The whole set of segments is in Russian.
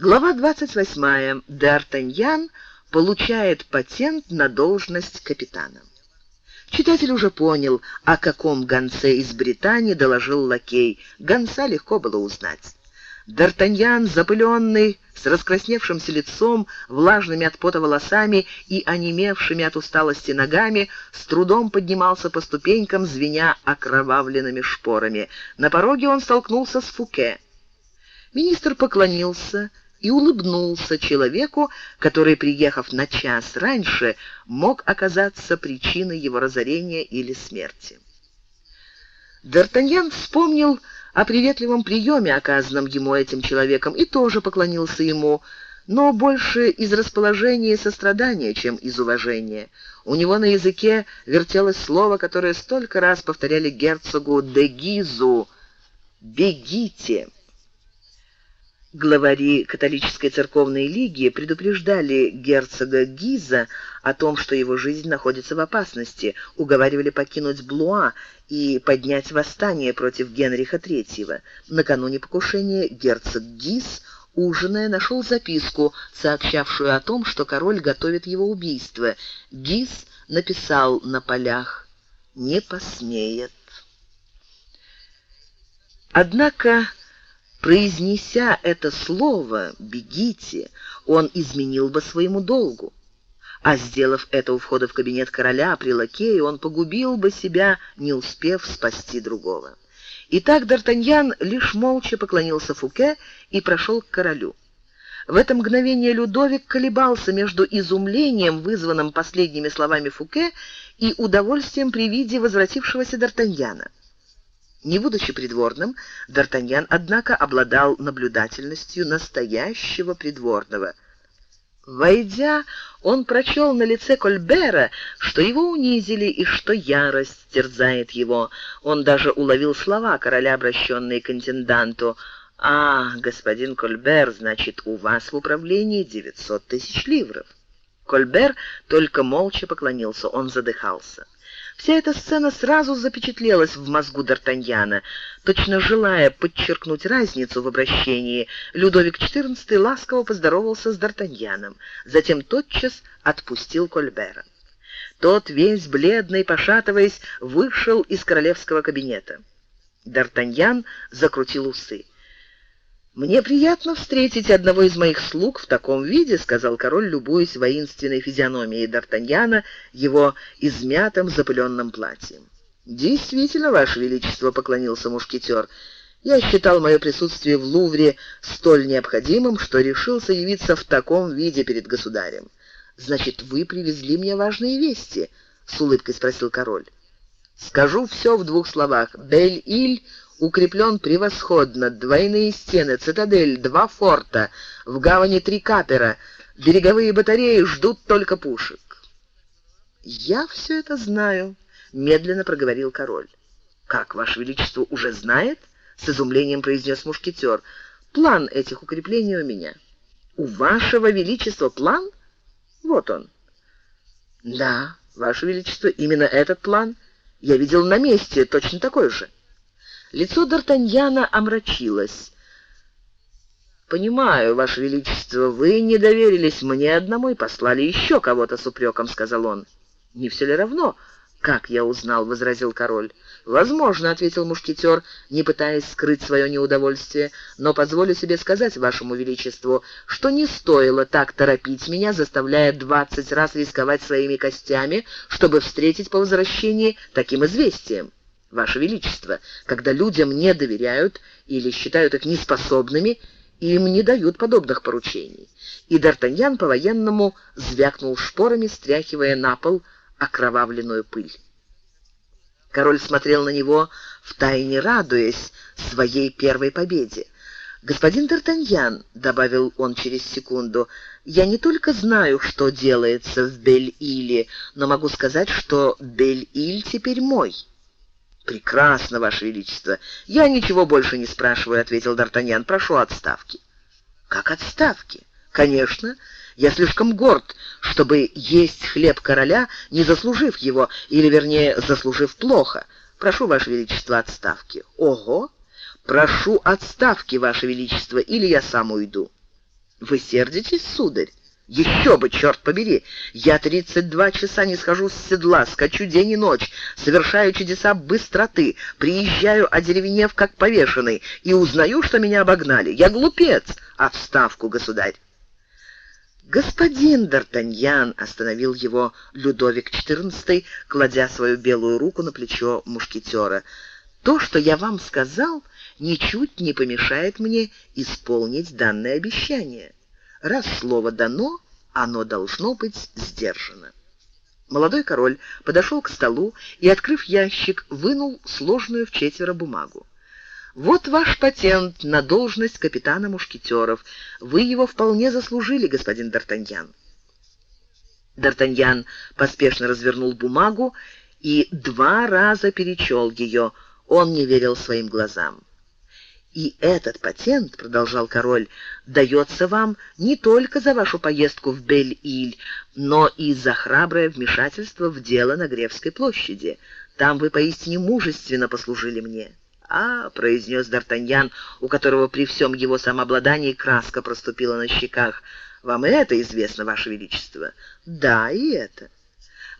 Глава 28. Д'Артаньян получает патент на должность капитана. Читатель уже понял, о каком гонце из Британии доложил лакей. Гонца легко было узнать. Д'Артаньян, запыленный, с раскрасневшимся лицом, влажными от пота волосами и онемевшими от усталости ногами, с трудом поднимался по ступенькам, звеня окровавленными шпорами. На пороге он столкнулся с Фуке. Министр поклонился и улыбнулся человеку, который, приехав на час раньше, мог оказаться причиной его разорения или смерти. Д'Артаньян вспомнил о приветливом приеме, оказанном ему этим человеком, и тоже поклонился ему, но больше из расположения и сострадания, чем из уважения. У него на языке вертелось слово, которое столько раз повторяли герцогу де Гизу «Бегите!». Главари католической церковной лиги предупреждали герцога Гиза о том, что его жизнь находится в опасности, уговаривали покинуть Блуа и поднять восстание против Генриха III. Накануне покушения герцог Гиз, ужиная, нашел записку, сообщавшую о том, что король готовит его убийство. Гиз написал на полях «Не посмеет». Однако Произнеся это слово «бегите», он изменил бы своему долгу. А сделав это у входа в кабинет короля при лакее, он погубил бы себя, не успев спасти другого. Итак, Д'Артаньян лишь молча поклонился Фуке и прошел к королю. В это мгновение Людовик колебался между изумлением, вызванным последними словами Фуке, и удовольствием при виде возвратившегося Д'Артаньяна. Не будучи придворным, Д'Артаньян, однако, обладал наблюдательностью настоящего придворного. Войдя, он прочел на лице Кольбера, что его унизили и что ярость терзает его. Он даже уловил слова короля, обращенные к интенданту. «А, господин Кольбер, значит, у вас в управлении девятьсот тысяч ливров». Кольбер только молча поклонился, он задыхался. Вся эта сцена сразу запечатлелась в мозгу Д'Артаньяна. Точно желая подчеркнуть разницу в обращении, Людовик XIV ласково поздоровался с Д'Артаньяном, затем тотчас отпустил Кольбера. Тот, весь бледный, пошатываясь, вышел из королевского кабинета. Д'Артаньян закрутил усы. «Мне приятно встретить одного из моих слуг в таком виде», — сказал король, любуясь воинственной физиономией Д'Артаньяна, его измятым запыленным платьем. «Действительно, Ваше Величество», — поклонился мушкетер, — «я считал мое присутствие в Лувре столь необходимым, что решился явиться в таком виде перед государем». «Значит, вы привезли мне важные вести?» — с улыбкой спросил король. «Скажу все в двух словах. Бель-Иль укреплен превосходно, двойные стены, цитадель, два форта, в гавани три капера, береговые батареи ждут только пушек. «Я все это знаю», — медленно проговорил король. «Как, Ваше Величество, уже знает?» — с изумлением произнес мушкетер. «План этих укреплений у меня». «У Вашего Величества план?» «Вот он». «Да, Ваше Величество, именно этот план. Я видел на месте точно такой же». Лицо Д'Артаньяна омрачилось. «Понимаю, Ваше Величество, вы не доверились мне одному и послали еще кого-то с упреком», — сказал он. «Не все ли равно?» «Как я узнал?» — возразил король. «Возможно», — ответил мушкетер, не пытаясь скрыть свое неудовольствие, «но позволю себе сказать вашему величеству, что не стоило так торопить меня, заставляя двадцать раз рисковать своими костями, чтобы встретить по возвращении таким известием. Ваше Величество, когда людям не доверяют или считают их неспособными, им не дают подобных поручений. И Д'Артаньян по-военному звякнул шпорами, стряхивая на пол окровавленную пыль. Король смотрел на него, втайне радуясь своей первой победе. «Господин Д'Артаньян», — добавил он через секунду, — «я не только знаю, что делается в Бель-Иле, но могу сказать, что Бель-Иль теперь мой». «Прекрасно, Ваше Величество. Я ничего больше не спрашиваю», — ответил Д'Артаньян. «Прошу отставки». «Как отставки?» «Конечно. Я слишком горд, чтобы есть хлеб короля, не заслужив его, или, вернее, заслужив плохо. Прошу, Ваше Величество, отставки». «Ого! Прошу отставки, Ваше Величество, или я сам уйду». Вы сердитесь, сударь? Еще бы, черт побери! Я тридцать два часа не схожу с седла, скачу день и ночь, совершаю чудеса быстроты, приезжаю, одеревенев, как повешенный, и узнаю, что меня обогнали. Я глупец, а вставку, государь. «Господин Д'Артаньян!» — остановил его Людовик XIV, кладя свою белую руку на плечо мушкетера. «То, что я вам сказал, ничуть не помешает мне исполнить данное обещание». Раз слово дано, оно должно быть сдержано. Молодой король подошел к столу и, открыв ящик, вынул сложную в четверо бумагу. «Вот ваш патент на должность капитана мушкетеров. Вы его вполне заслужили, господин Д'Артаньян». Д'Артаньян поспешно развернул бумагу и два раза перечел ее. Он не верил своим глазам. И этот патент, продолжал король, дается вам не только за вашу поездку в Бель-Иль, но и за храброе вмешательство в дело на Гревской площади. Там вы поистине мужественно послужили мне. «А», — произнес Д'Артаньян, у которого при всем его самообладании краска проступила на щеках, — «вам и это известно, Ваше Величество?» «Да, и это».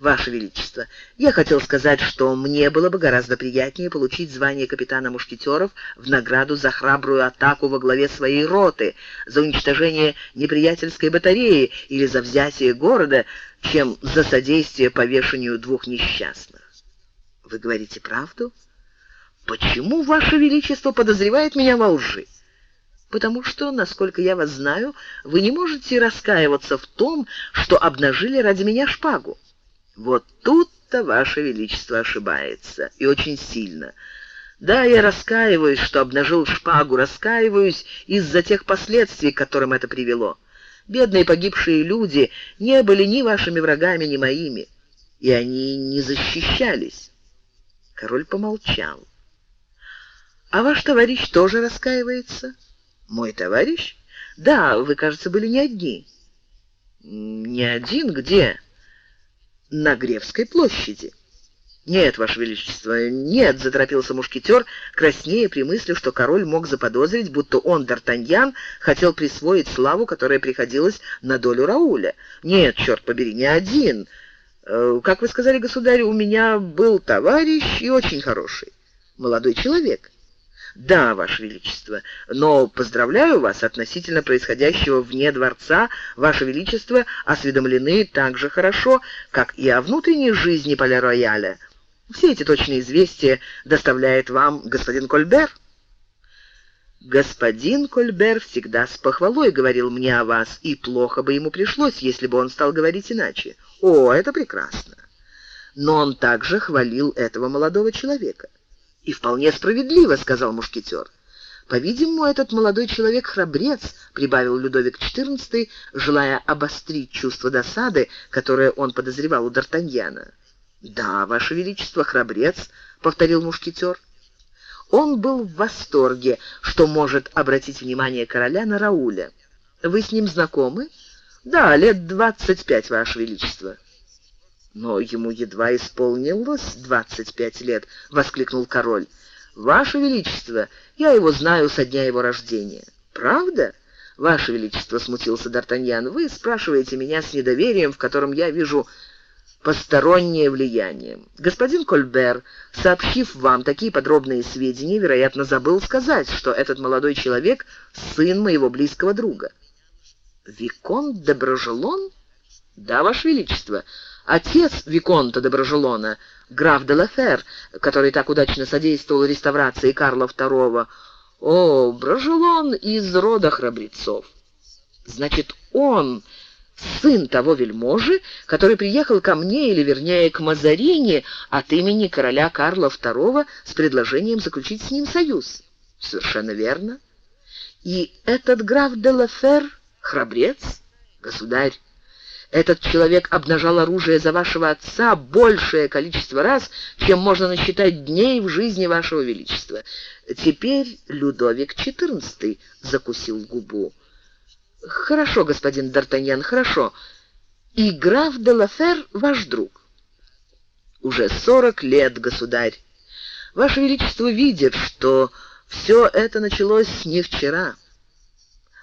Ваше Величество, я хотел сказать, что мне было бы гораздо приятнее получить звание капитана мушкетеров в награду за храбрую атаку во главе своей роты, за уничтожение неприятельской батареи или за взятие города, чем за содействие повешению двух несчастных. Вы говорите правду? Почему Ваше Величество подозревает меня во лжи? потому что, насколько я вас знаю, вы не можете раскаиваться в том, что обнажили ради меня шпагу. Вот тут-то ваше величество ошибается, и очень сильно. Да, я раскаиваюсь, что обнажил шпагу, раскаиваюсь из-за тех последствий, к которым это привело. Бедные погибшие люди не были ни вашими врагами, ни моими, и они не защищались. Король помолчал. А ваш товарищ тоже раскаивается? Мой товарищ? Да, вы, кажется, были не одни. Не один где? На Гревской площади. «Нет, Ваше Величество, нет», — заторопился мушкетер, краснее при мысли, что король мог заподозрить, будто он, Д'Артаньян, хотел присвоить славу, которая приходилась на долю Рауля. «Нет, черт побери, не один. Э, как вы сказали, государь, у меня был товарищ и очень хороший. Молодой человек». «Да, Ваше Величество, но поздравляю вас относительно происходящего вне дворца. Ваше Величество осведомлены так же хорошо, как и о внутренней жизни Поля-Рояля. Все эти точные известия доставляет вам господин Кольбер». «Господин Кольбер всегда с похвалой говорил мне о вас, и плохо бы ему пришлось, если бы он стал говорить иначе. О, это прекрасно!» Но он также хвалил этого молодого человека. «И вполне справедливо», — сказал мушкетер. «По-видимому, этот молодой человек храбрец», — прибавил Людовик XIV, желая обострить чувство досады, которое он подозревал у Д'Артаньяна. «Да, Ваше Величество, храбрец», — повторил мушкетер. Он был в восторге, что может обратить внимание короля на Рауля. «Вы с ним знакомы?» «Да, лет двадцать пять, Ваше Величество». «Но ему едва исполнилось двадцать пять лет», — воскликнул король. «Ваше Величество, я его знаю со дня его рождения». «Правда?» «Ваше Величество», — смутился Д'Артаньян, — «вы спрашиваете меня с недоверием, в котором я вижу постороннее влияние. Господин Кольбер, сообщив вам такие подробные сведения, вероятно, забыл сказать, что этот молодой человек — сын моего близкого друга». «Виконт де Брожелон?» «Да, Ваше Величество» отец Виконта де Брожелона, граф де Лафер, который так удачно содействовал реставрации Карла II. О, Брожелон из рода храбрецов. Значит, он сын того вельможи, который приехал ко мне, или вернее к Мазарине, от имени короля Карла II с предложением заключить с ним союз. Совершенно верно. И этот граф де Лафер храбрец, государь, этот человек обнажал оружие за вашего отца большее количество раз, чем можно насчитать дней в жизни вашего величества. Теперь Людовик XIV закусил губу. Хорошо, господин Д'Артаньян, хорошо. И граф де Лафер ваш друг. Уже сорок лет, государь. Ваше величество видит, что все это началось не вчера.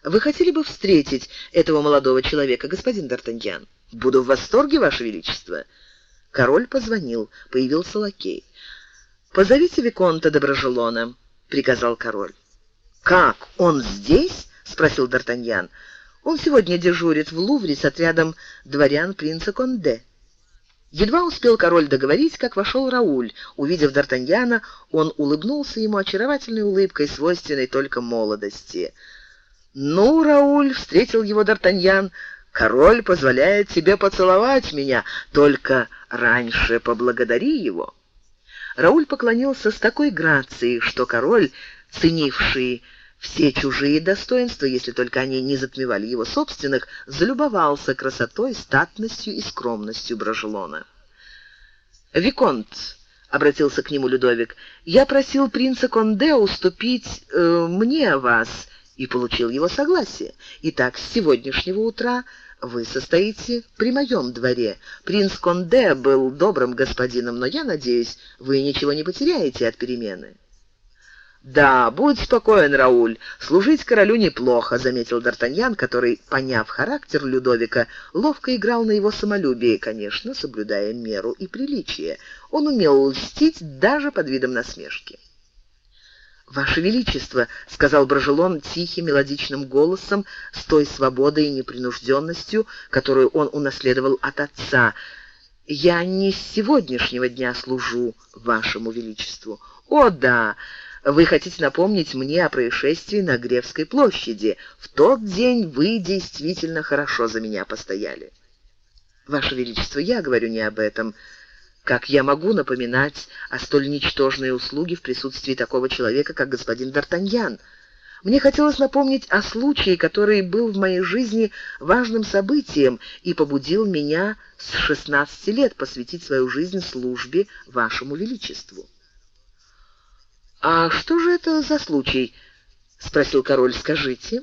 Вы хотели бы встретить этого молодого человека, господин Д'Артаньян? Буду в восторге, ваше величество. Король позвонил, появился лакей. Позовите виконта Доброжелона, приказал король. Как? Он здесь? спросил Д'Артаньян. Он сегодня дежурит в Лувре с отрядом дворян принца Конде. Едва успел король договорить, как вошел Рауль. Увидев Д'Артаньяна, он улыбнулся ему очаровательной улыбкой, свойственной только молодости. «Ну, Рауль», — встретил его Д'Артаньян, — «король позволяет тебе поцеловать меня, только раньше поблагодари его». Рауль поклонился с такой грацией, что король, ценивший все чужие достоинства, если только они не затмевали его собственных, залюбовался красотой, статностью и скромностью Брожелона. «Виконт», — обратился к нему Людовик, — «я просил принца Конде уступить э, мне вас» и получил его согласие. Итак, с сегодняшнего утра вы состоите при моем дворе. Принц Конде был добрым господином, но я надеюсь, вы ничего не потеряете от перемены». «Да, будь спокоен, Рауль, служить королю неплохо», — заметил Д'Артаньян, который, поняв характер Людовика, ловко играл на его самолюбие, конечно, соблюдая меру и приличие. Он умел льстить даже под видом насмешки. «Ваше Величество», — сказал Брожелон тихим мелодичным голосом, с той свободой и непринужденностью, которую он унаследовал от отца, — «я не с сегодняшнего дня служу Вашему Величеству». «О, да!» Вы хотите напомнить мне о происшествии на Гревской площади. В тот день вы действительно хорошо за меня постояли. Ваше Величество, я говорю не об этом. Как я могу напоминать о столь ничтожной услуге в присутствии такого человека, как господин Д'Артаньян? Мне хотелось напомнить о случае, который был в моей жизни важным событием и побудил меня с 16 лет посвятить свою жизнь службе вашему величеству. «А что же это за случай?» — спросил король. «Скажите».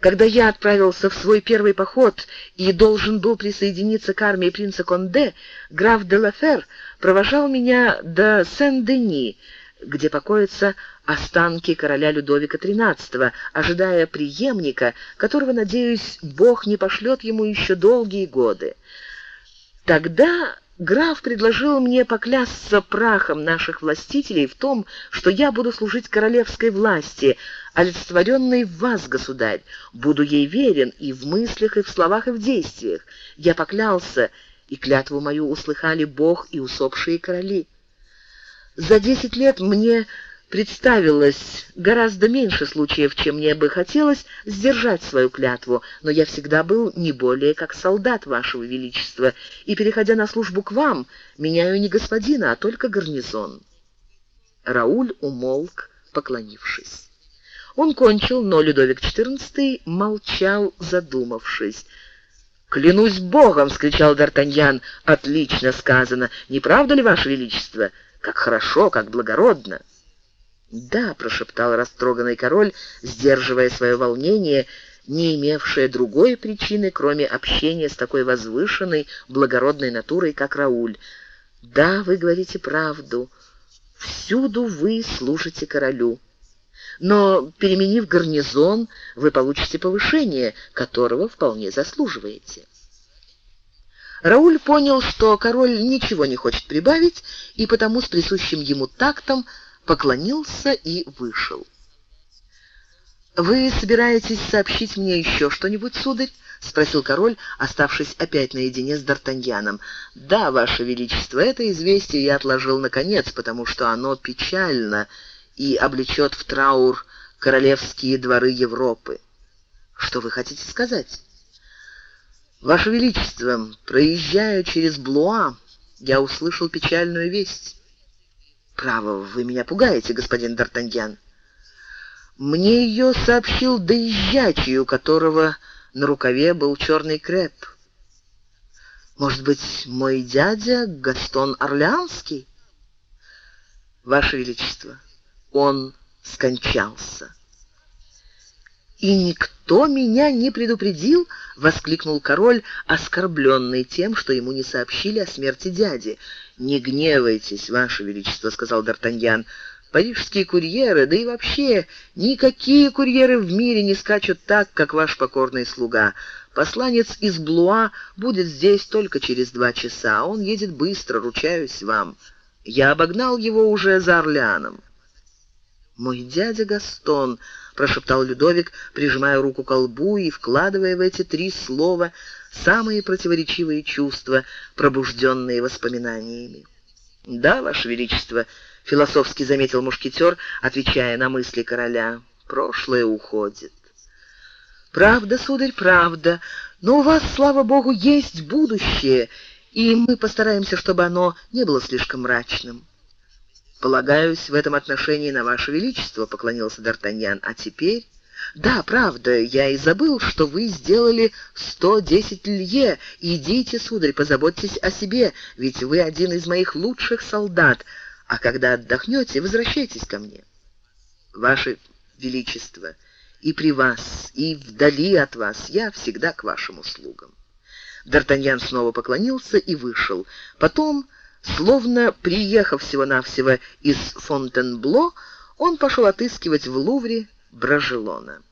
Когда я отправился в свой первый поход и должен был присоединиться к армии принца Конде, граф де Лафер провожал меня до Сен-Дени, где покоятся останки короля Людовика XIII, ожидая преемника, которого, надеюсь, Бог не пошлет ему еще долгие годы. Тогда Граф предложил мне поклясться прахом наших властителей в том, что я буду служить королевской власти, олицетворенной в вас, государь. Буду ей верен и в мыслях, и в словах, и в действиях. Я поклялся, и клятву мою услыхали Бог и усопшие короли. За десять лет мне представилось гораздо меньше случаев, чем мне бы хотелось сдержать свою клятву, но я всегда был не более как солдат вашего величества, и, переходя на службу к вам, меняю не господина, а только гарнизон». Рауль умолк, поклонившись. Он кончил, но Людовик XIV молчал, задумавшись. «Клянусь Богом!» — вскричал Д'Артаньян. «Отлично сказано! Не правда ли, Ваше Величество? Как хорошо, как благородно!» «Да», — прошептал растроганный король, сдерживая свое волнение, не имевшее другой причины, кроме общения с такой возвышенной, благородной натурой, как Рауль. «Да, вы говорите правду. Всюду вы служите королю. Но, переменив гарнизон, вы получите повышение, которого вполне заслуживаете». Рауль понял, что король ничего не хочет прибавить, и потому с присущим ему тактом поклонился и вышел. «Вы собираетесь сообщить мне еще что-нибудь, сударь?» — спросил король, оставшись опять наедине с Д'Артаньяном. «Да, ваше величество, это известие я отложил наконец, потому что оно печально и облечет в траур королевские дворы Европы. Что вы хотите сказать?» «Ваше величество, проезжая через Блуа, я услышал печальную весть. «Право, вы меня пугаете, господин Д'Артаньян». «Мне ее сообщил доезжачий, у которого на рукаве был черный креп». «Может быть, мой дядя Гастон Орлеанский?» «Ваше Величество, он скончался». «И никто меня не предупредил?» — воскликнул король, оскорбленный тем, что ему не сообщили о смерти дяди. «Не гневайтесь, ваше величество», — сказал Д'Артаньян. Парижские курьеры, да и вообще никакие курьеры в мире не скачут так, как ваш покорный слуга. Посланец из Блуа будет здесь только через два часа. Он едет быстро, ручаюсь вам. Я обогнал его уже за Орлеаном. «Мой дядя Гастон», — прошептал Людовик, прижимая руку к колбу и вкладывая в эти три слова самые противоречивые чувства, пробужденные воспоминаниями. «Да, Ваше Величество», — философски заметил мушкетер, отвечая на мысли короля, — «прошлое уходит». «Правда, сударь, правда, но у вас, слава богу, есть будущее, и мы постараемся, чтобы оно не было слишком мрачным». «Полагаюсь в этом отношении на Ваше Величество», — поклонился Д'Артаньян. «А теперь...» «Да, правда, я и забыл, что вы сделали сто десять лье. Идите, сударь, позаботьтесь о себе, ведь вы один из моих лучших солдат, а когда отдохнете, возвращайтесь ко мне». «Ваше Величество, и при вас, и вдали от вас я всегда к вашим услугам». Д'Артаньян снова поклонился и вышел. Потом Словно приехав всего-навсего из Фонтенбло, он пошел отыскивать в Лувре Бражелона.